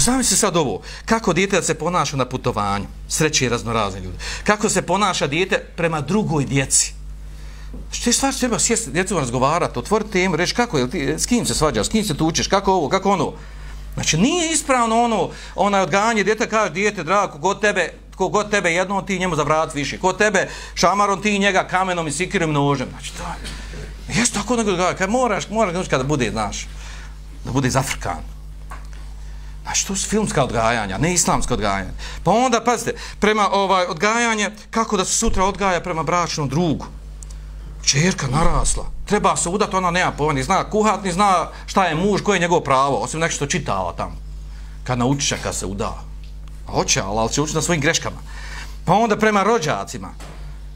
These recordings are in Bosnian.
A znam se sad ovo, kako dijete da se ponaša na putovanju, sreće i raznorazne ljudi, kako se ponaša dijete prema drugoj djeci. Što je stvar, treba sjesti, djecu razgovarati, otvoriti temu, reći kako je, ti, s kim se svađaš, s kim se tučeš, kako ovo, kako ono. Znači, nije ispravno ono, onaj odganje, djeta, kaže, djete, drago, kogod tebe, kogod tebe jednom, ti njemu zavrat više. Kod tebe šamarom, ti njega kamenom i sikirom nožem. Znači, to je, Jesi tako nego da moraš, moraš, kada bude, znaš, da bude zafrkan. Znači, to su filmska odgajanja, ne islamska odgajanja. Pa onda, pazite, prema ovaj odgajanje, kako da se sutra odgaja prema bračnom drugu. Čerka narasla. Treba se udati, ona nema pojma, ni zna kuhat, ni zna šta je muž, koje je njegovo pravo, osim nešto čitala tamo. Kad naučiša, kad se uda. A hoće, ali će učiti na svojim greškama. Pa onda prema rođacima.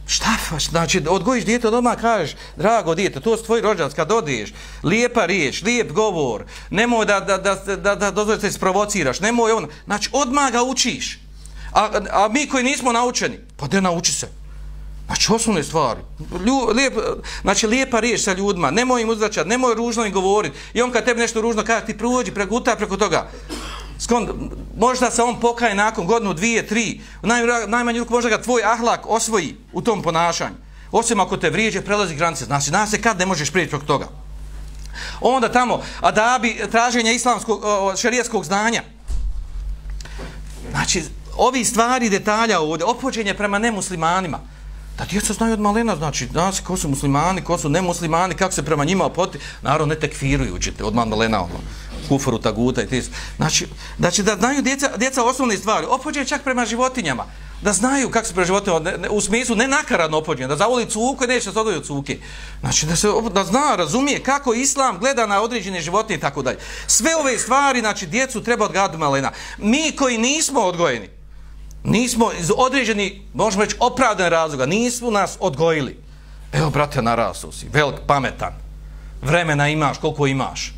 Šta faš? Znači, odgojiš djete doma, kažeš, drago djete, to su tvoji rođac, kad odiješ, lijepa riječ, lijep govor, nemoj da, da, da, da, da, da dozvore se isprovociraš, nemoj on. Znači, odmah ga učiš. A, a mi koji nismo naučeni, pa de nauči se. Znači, osnovne stvari. Lju, lijep, znači, lijepa riječ sa ljudima, nemoj im uzračati, nemoj ružno im govoriti. I on kad tebi nešto ružno kaže, ti prođi, pregutaj preko toga. Skond, možda se on pokaje nakon godinu, dvije, tri. Naj, ruku možda ga tvoj ahlak osvoji u tom ponašanju. Osim ako te vrijeđe, prelazi granice. Znači, zna se kad ne možeš prijeći prok toga. Onda tamo, a da bi traženja islamskog, šarijetskog znanja. Znači, ovi stvari, detalja ovdje, opođenje prema nemuslimanima. Da djeca znaju od malena, znači, znači, ko su muslimani, ko su nemuslimani, kako se prema njima opoti. Naravno, ne tekfirujući od malena, ono kufru, taguta i tis. Znači, znači da znaju djeca, djeca osnovne stvari. Opođe čak prema životinjama. Da znaju kako se prema životinjama. U smislu ne nakaradno opođenje. Da zavoli cuku i neće se odvoji od cuke. Znači da, se, da zna, razumije kako islam gleda na određene životinje i tako dalje. Sve ove stvari, znači djecu treba odgledati malena. Mi koji nismo odgojeni, nismo iz određeni, možemo reći, opravdan razloga, nismo nas odgojili. Evo, brate, narasu si, velik, pametan. Vremena imaš, koliko imaš.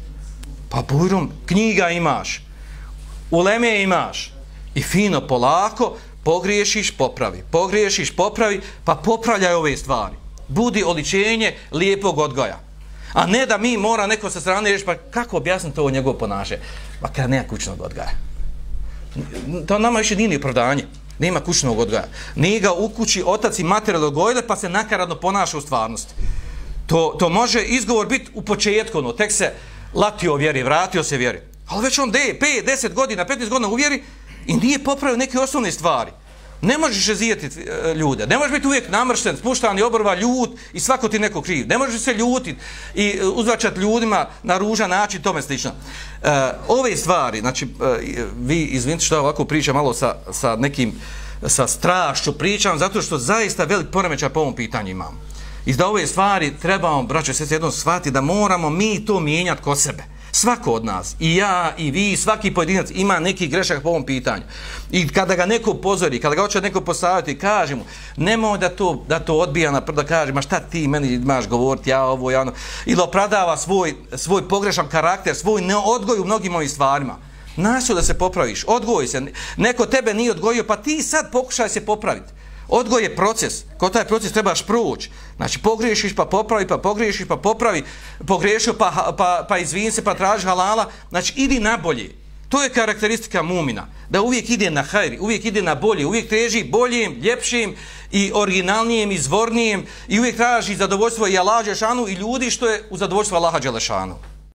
Pa bujrom, knjiga imaš, uleme imaš i fino polako pogriješiš, popravi. Pogriješiš, popravi, pa popravljaj ove stvari. Budi oličenje lijepog odgoja. A ne da mi mora neko sa strane reći, pa kako objasniti ovo njegovo ponaše? Pa kada nema kućnog odgoja. To nama više nije ni opravdanje. Nema kućnog odgoja. Nije ga u kući otac i mater odgojile, pa se nakaradno ponaša u stvarnosti. To, to može izgovor biti u početku, no, tek se latio vjeri, vratio se vjeri. Ali već on de, 5, 10 godina, 15 godina uvjeri i nije popravio neke osnovne stvari. Ne možeš rezijeti eh, ljude, ne možeš biti uvijek namršten, spuštan i obrva, ljut i svako ti neko kriv. Ne možeš se ljutiti i eh, e, uzvraćati ljudima na ružan način, tome slično. Uh, ove stvari, znači, vi izvinite što ovako pričam malo sa, sa nekim, sa strašću pričam, zato što zaista velik poremećaj po ovom pitanju imam. I da ove stvari trebamo, braćo, sve jednom shvatiti da moramo mi to mijenjati kod sebe. Svako od nas, i ja, i vi, svaki pojedinac ima neki grešak po ovom pitanju. I kada ga neko pozori, kada ga hoće neko postaviti, kaže mu, nemoj da to, da to odbija na prvo, da kaže, ma šta ti meni imaš govoriti, ja ovo, ja ono, ili opravdava svoj, svoj pogrešan karakter, svoj neodgoj u mnogim ovim stvarima. Nasu da se popraviš, odgoji se, neko tebe nije odgojio, pa ti sad pokušaj se popraviti. Odgoj je proces. Ko taj proces trebaš proći. Znači, pogriješiš pa popravi, pa pogriješiš pa popravi, pogriješio pa, pa, pa izvin se, pa traži halala. Znači, idi na bolje. To je karakteristika mumina. Da uvijek ide na hajri, uvijek ide na bolje, uvijek teži boljim, ljepšim i originalnijim, izvornijim i uvijek traži zadovoljstvo i Allaha Đelešanu i ljudi što je u zadovoljstvo Allaha Đelešanu.